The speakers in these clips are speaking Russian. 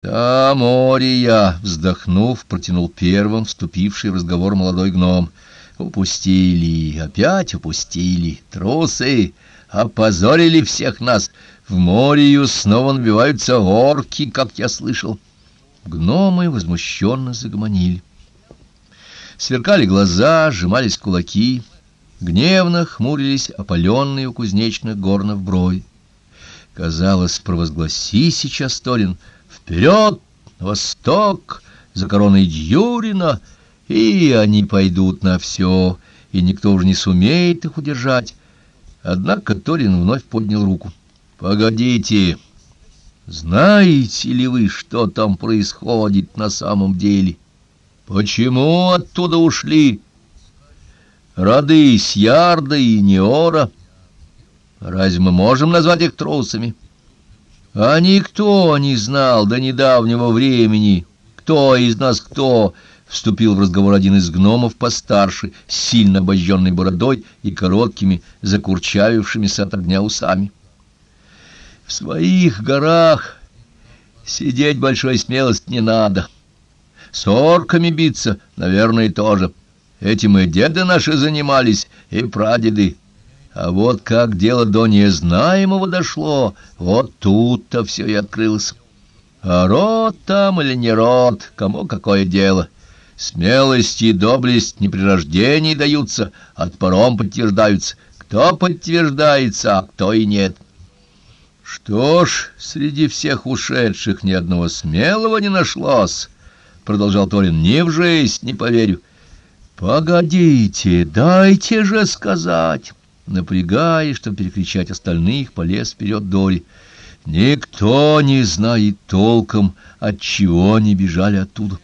Да, Мория, вздохнув, протянул первым вступивший в разговор молодой гном. Упустили, опять упустили, трусы, опозорили всех нас. В Морию снова набиваются орки, как я слышал. Гномы возмущенно загомонили. Сверкали глаза, сжимались кулаки, гневно хмурились опаленные у кузнечных горнов брови. Казалось, провозгласи сейчас Торин — Вперед, на восток, за короной Дьюрина, и они пойдут на все, и никто уже не сумеет их удержать. Однако Торин вновь поднял руку. «Погодите, знаете ли вы, что там происходит на самом деле? Почему оттуда ушли роды Сьярда и Неора? Разве мы можем назвать их трусами?» А никто не знал до недавнего времени, кто из нас кто, вступил в разговор один из гномов постарше, сильно обожженной бородой и короткими, закурчавившимися от огня усами. В своих горах сидеть большой смелости не надо. С орками биться, наверное, тоже. Этим и деды наши занимались, и прадеды. А вот как дело до незнаемого дошло, вот тут-то все и открылось. А род там или не род, кому какое дело? Смелость и доблесть не при рождении даются, отпором подтверждаются. Кто подтверждается, а кто и нет. Что ж, среди всех ушедших ни одного смелого не нашлось, — продолжал Торин, — ни в жизнь не поверю. Погодите, дайте же сказать напрягаясь, чтобы перекричать остальных, полез вперед Дори. Никто не знает толком, от чего они бежали оттуда.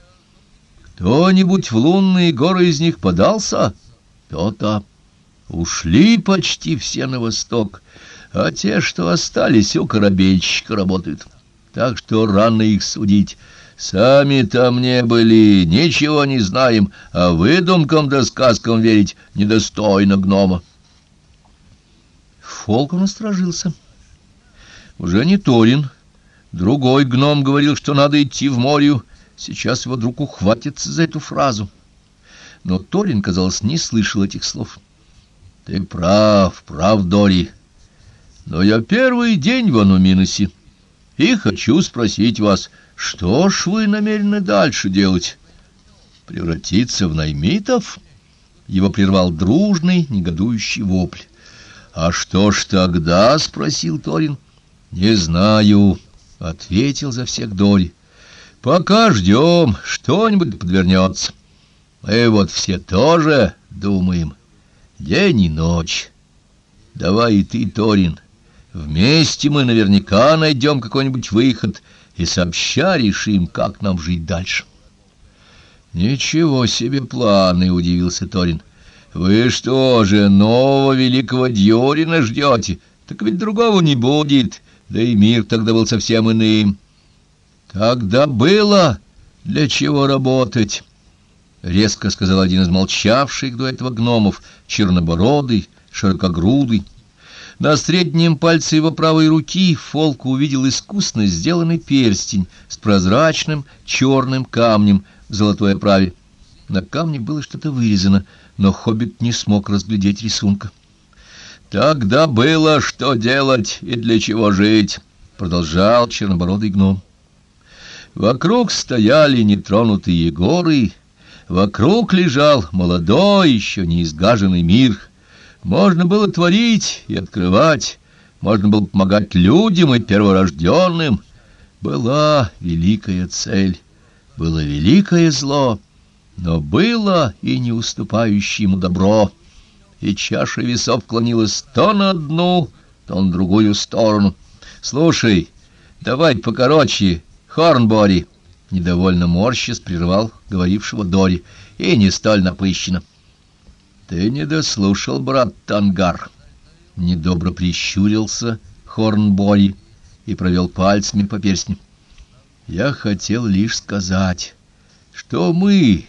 Кто-нибудь в лунные горы из них подался? То-то. Ушли почти все на восток, а те, что остались, у корабельщика работают. Так что рано их судить. Сами там не были, ничего не знаем, а выдумкам да сказкам верить недостойно гнома. Фолк насторожился. Уже не Торин. Другой гном говорил, что надо идти в море. Сейчас его друг ухватится за эту фразу. Но Торин, казалось, не слышал этих слов. — Ты прав, прав, Дори. Но я первый день в Ануминосе, и хочу спросить вас, что ж вы намерены дальше делать? Превратиться в наймитов? Его прервал дружный, негодующий вопль. «А что ж тогда?» — спросил Торин. «Не знаю», — ответил за всех Дори. «Пока ждем, что-нибудь подвернется. Мы вот все тоже думаем. День и ночь. Давай и ты, Торин. Вместе мы наверняка найдем какой-нибудь выход и сообща решим, как нам жить дальше». «Ничего себе планы!» — удивился Торин. — вы что же, нового великого Дьорина ждете? Так ведь другого не будет, да и мир тогда был совсем иным. Тогда было для чего работать, — резко сказал один из молчавших до этого гномов, чернобородый, широкогрудый. На среднем пальце его правой руки Фолк увидел искусно сделанный перстень с прозрачным черным камнем в золотой оправе. На камне было что-то вырезано — но хоббит не смог разглядеть рисунка. «Тогда было что делать и для чего жить», — продолжал чернобородый гном. Вокруг стояли нетронутые горы, вокруг лежал молодой, еще не изгаженный мир. Можно было творить и открывать, можно было помогать людям и перворожденным. Была великая цель, было великое зло — но было и не уступающее ему добро, и чаша весов клонилась то на одну, то на другую сторону. «Слушай, давай покороче, Хорнбори!» Недовольно морщис прервал говорившего Дори, и не столь напыщенно. «Ты не дослушал, брат Тангар!» Недобро прищурился Хорнбори и провел пальцами по перстню. «Я хотел лишь сказать, что мы...»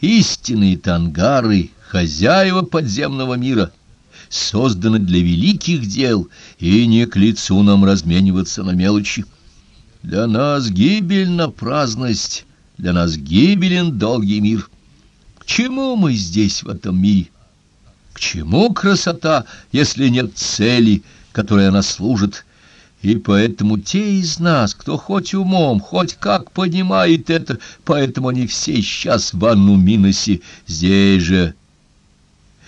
истинные тангары, хозяева подземного мира, созданы для великих дел, и не к лицу нам размениваться на мелочи. Для нас гибельна праздность, для нас гибелен долгий мир. К чему мы здесь, в этом мире? К чему красота, если нет цели, которой она служит? И поэтому те из нас, кто хоть умом, хоть как понимает это, поэтому они все сейчас в Анну Миносе, здесь же